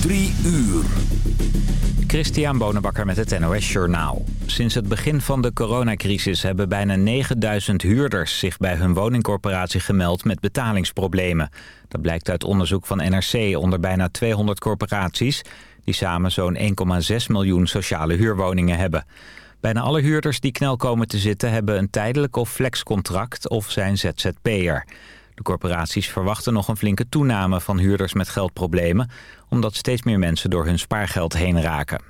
Drie uur. Christian Bonenbakker met het NOS Journaal. Sinds het begin van de coronacrisis hebben bijna 9000 huurders zich bij hun woningcorporatie gemeld met betalingsproblemen. Dat blijkt uit onderzoek van NRC onder bijna 200 corporaties die samen zo'n 1,6 miljoen sociale huurwoningen hebben. Bijna alle huurders die knel komen te zitten hebben een tijdelijk of flexcontract of zijn ZZP'er. De corporaties verwachten nog een flinke toename van huurders met geldproblemen... omdat steeds meer mensen door hun spaargeld heen raken.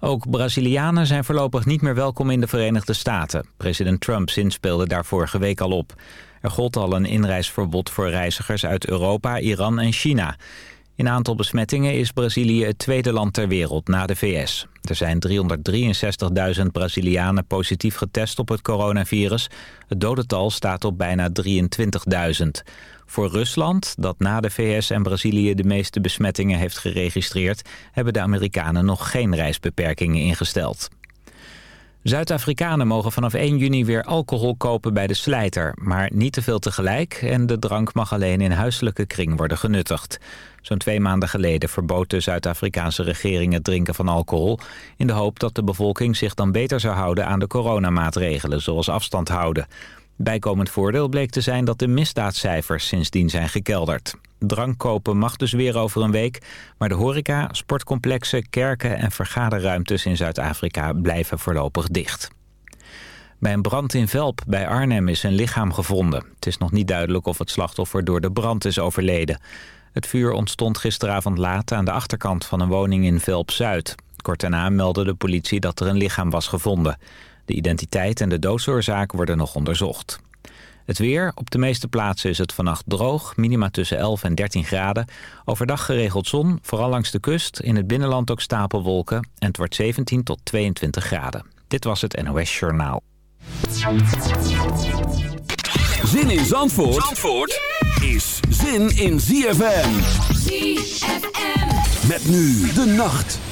Ook Brazilianen zijn voorlopig niet meer welkom in de Verenigde Staten. President Trump zinspeelde daar vorige week al op. Er gold al een inreisverbod voor reizigers uit Europa, Iran en China. In aantal besmettingen is Brazilië het tweede land ter wereld na de VS. Er zijn 363.000 Brazilianen positief getest op het coronavirus. Het dodental staat op bijna 23.000. Voor Rusland, dat na de VS en Brazilië de meeste besmettingen heeft geregistreerd... hebben de Amerikanen nog geen reisbeperkingen ingesteld. Zuid-Afrikanen mogen vanaf 1 juni weer alcohol kopen bij de slijter, maar niet te veel tegelijk en de drank mag alleen in huiselijke kring worden genuttigd. Zo'n twee maanden geleden verbood de Zuid-Afrikaanse regering het drinken van alcohol... in de hoop dat de bevolking zich dan beter zou houden aan de coronamaatregelen, zoals afstand houden. Bijkomend voordeel bleek te zijn dat de misdaadcijfers sindsdien zijn gekelderd. Drank kopen mag dus weer over een week, maar de horeca, sportcomplexen, kerken en vergaderruimtes in Zuid-Afrika blijven voorlopig dicht. Bij een brand in Velp bij Arnhem is een lichaam gevonden. Het is nog niet duidelijk of het slachtoffer door de brand is overleden. Het vuur ontstond gisteravond laat aan de achterkant van een woning in Velp-Zuid. Kort daarna meldde de politie dat er een lichaam was gevonden. De identiteit en de doodsoorzaak worden nog onderzocht. Het weer. Op de meeste plaatsen is het vannacht droog. Minima tussen 11 en 13 graden. Overdag geregeld zon, vooral langs de kust. In het binnenland ook stapelwolken. En het wordt 17 tot 22 graden. Dit was het NOS Journaal. Zin in Zandvoort, Zandvoort is zin in ZFM. ZFM. Met nu de nacht.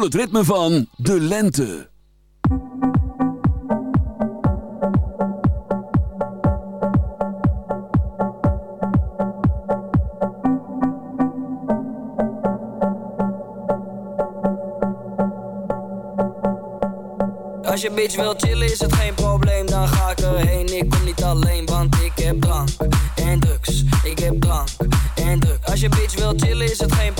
Het ritme van de lente. Als je bitch wil chillen is het geen probleem, dan ga ik erheen. Ik kom niet alleen, want ik heb drank en drugs. Ik heb drank en drugs. Als je bitch wil chillen is het geen probleem,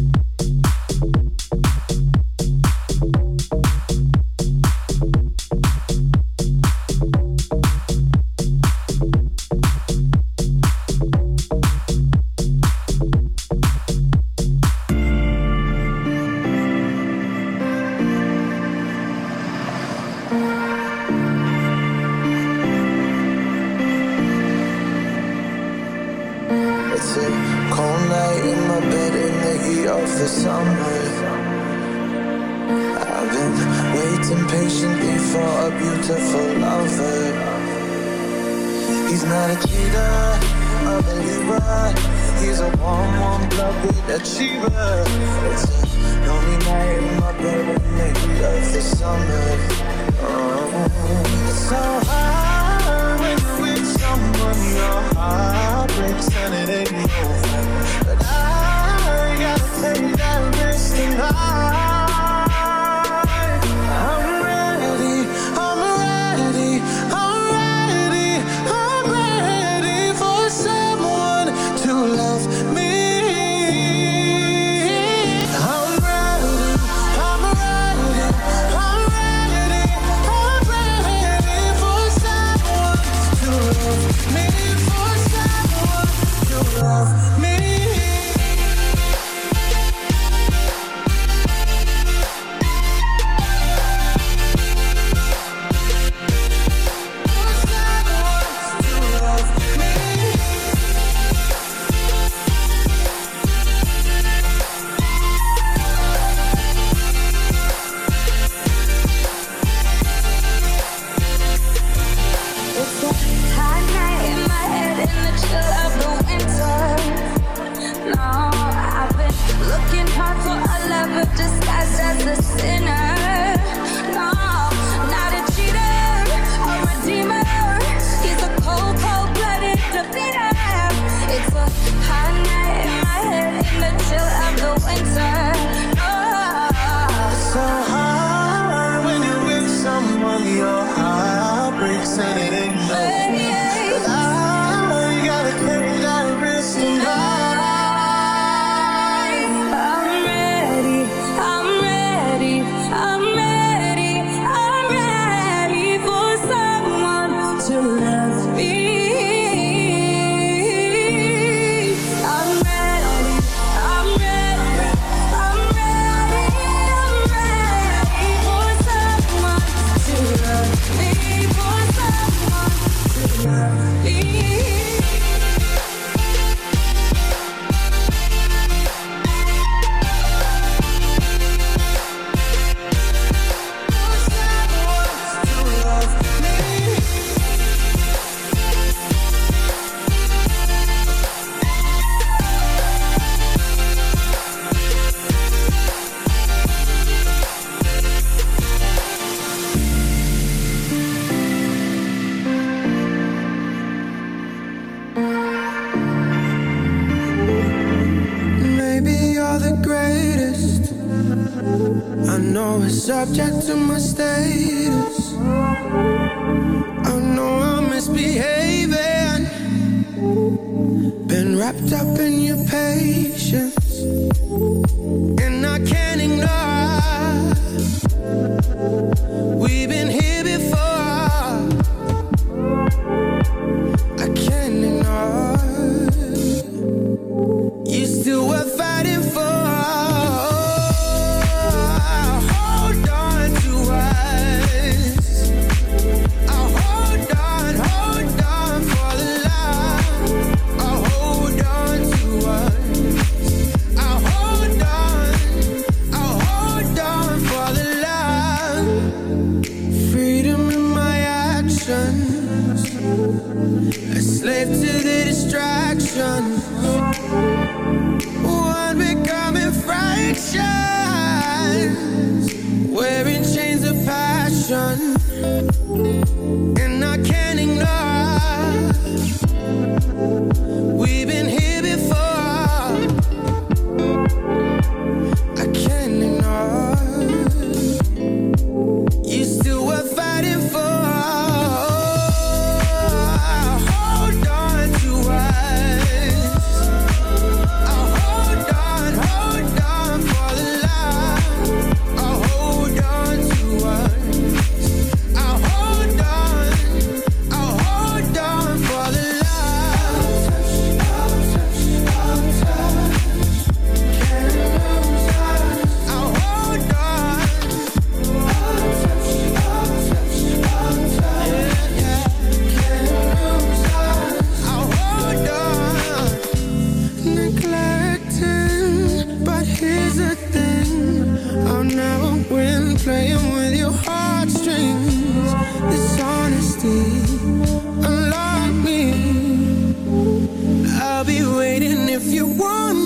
If you want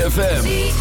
ZFM.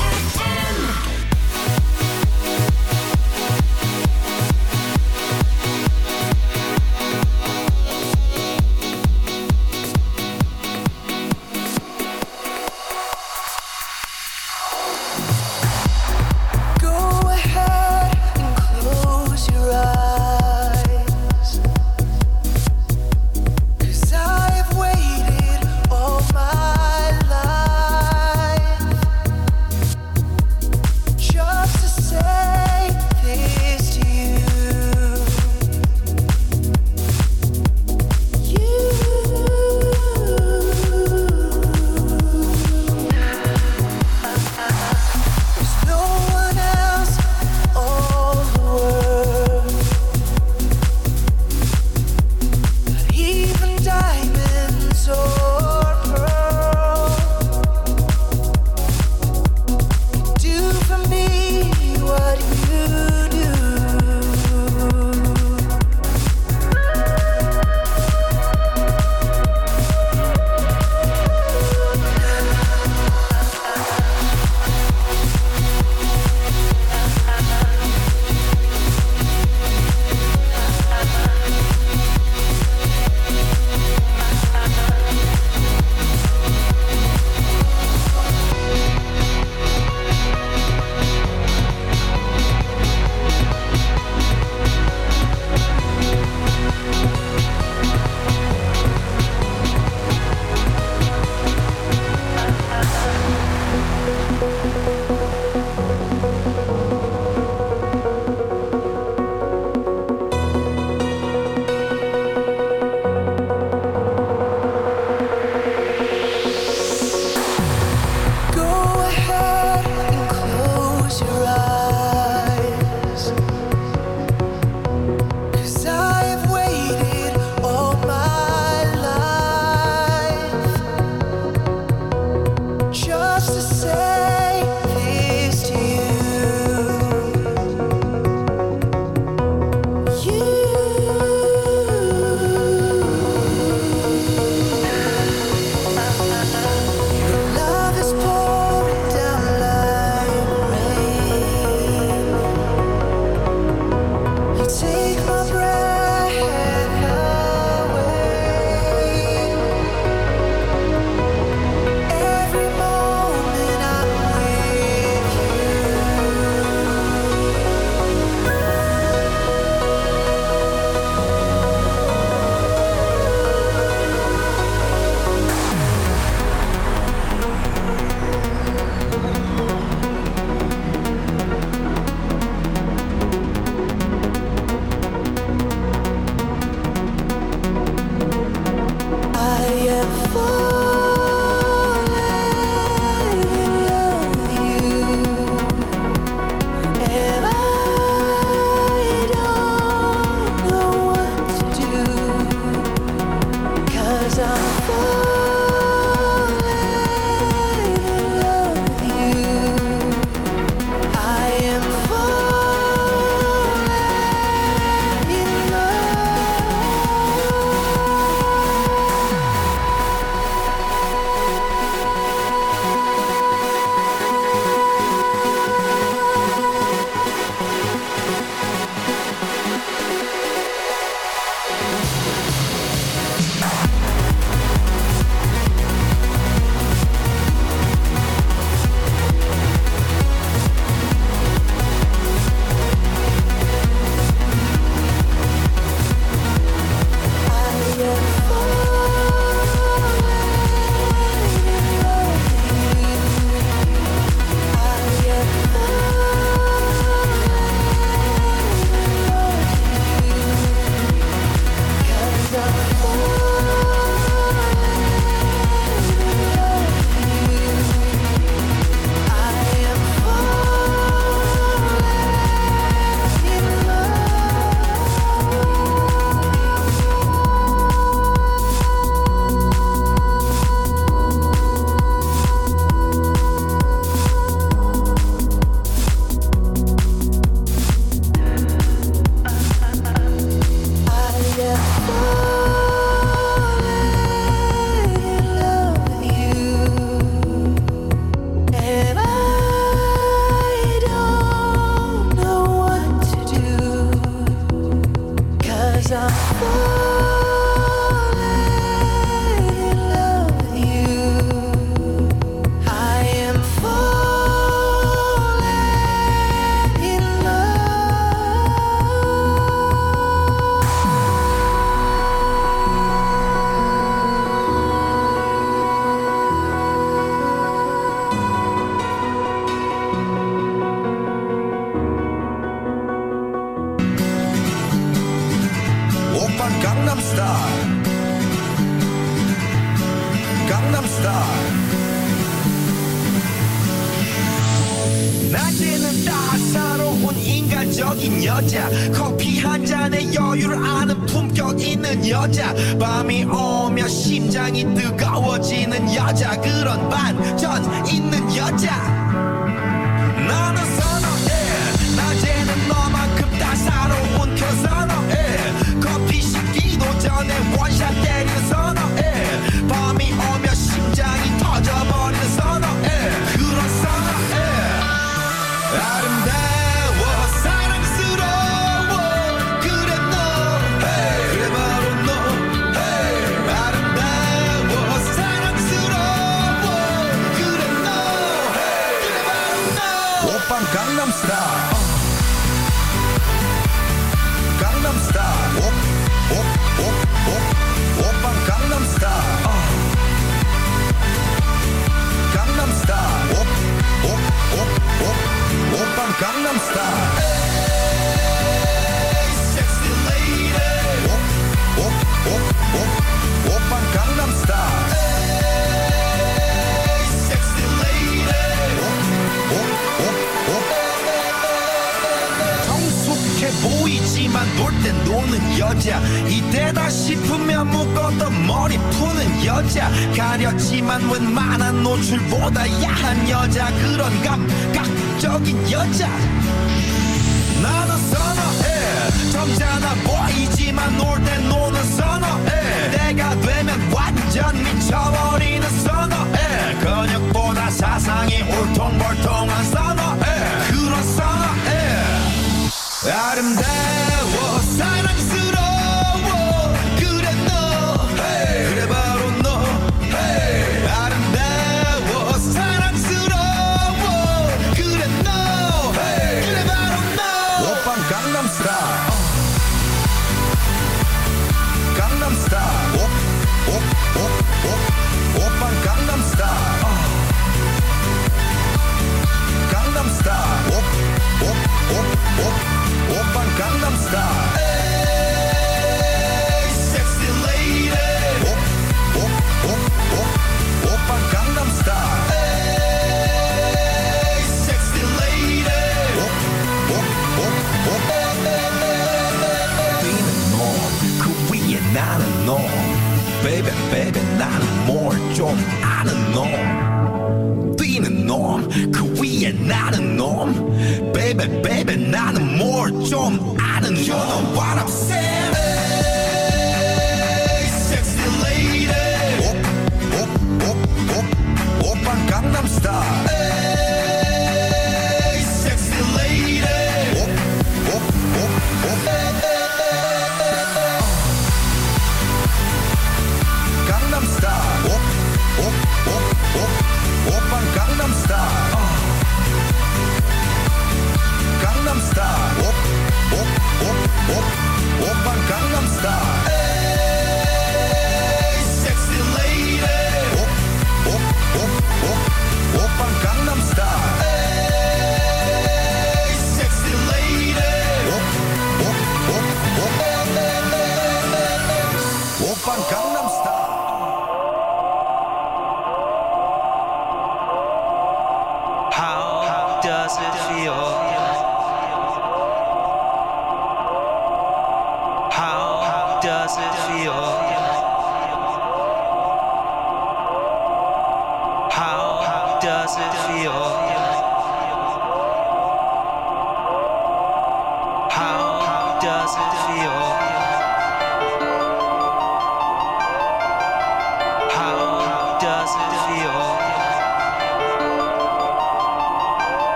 Gangnam star.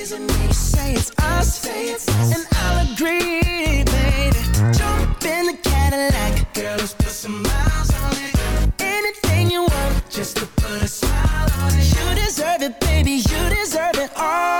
You say it's us, say it's us. and I'll agree, baby. Jump in the Cadillac, girl, let's put some miles on it. Anything you want, just to put a smile on it. You deserve it, baby, you deserve it all.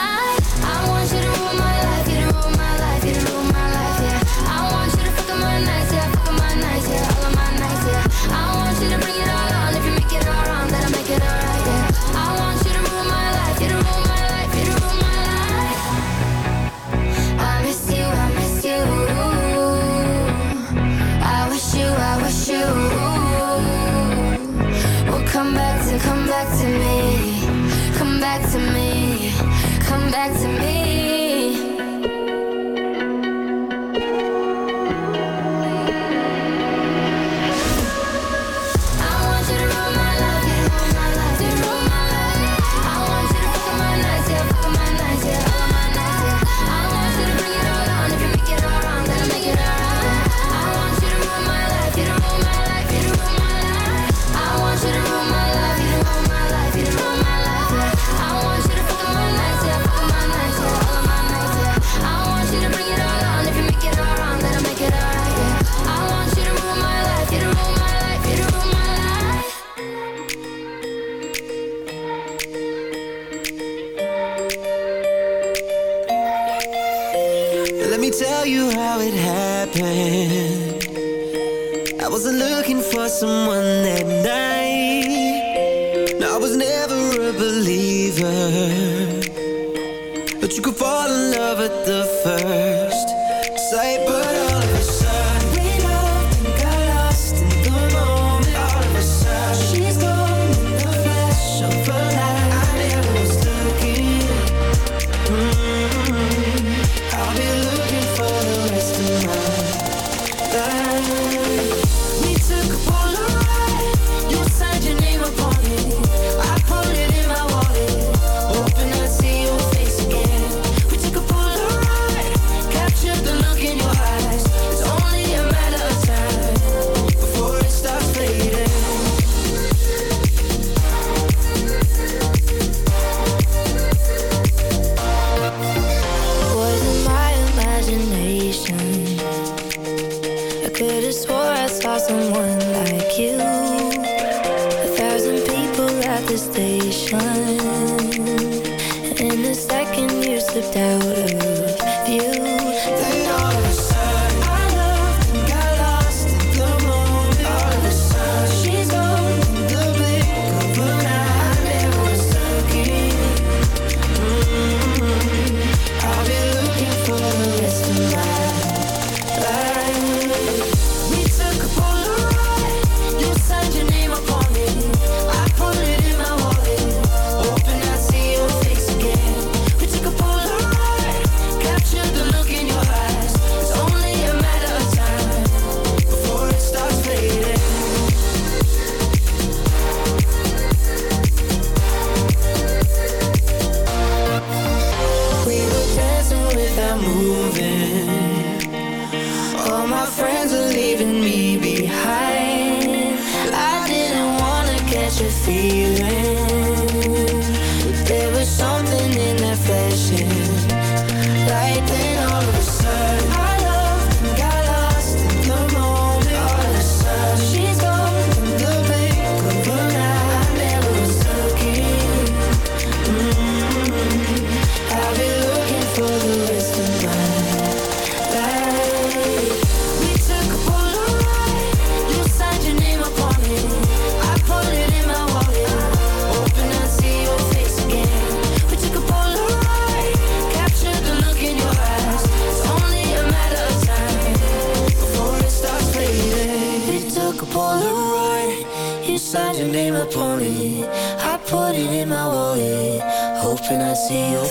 back to me. first that you feeling. see you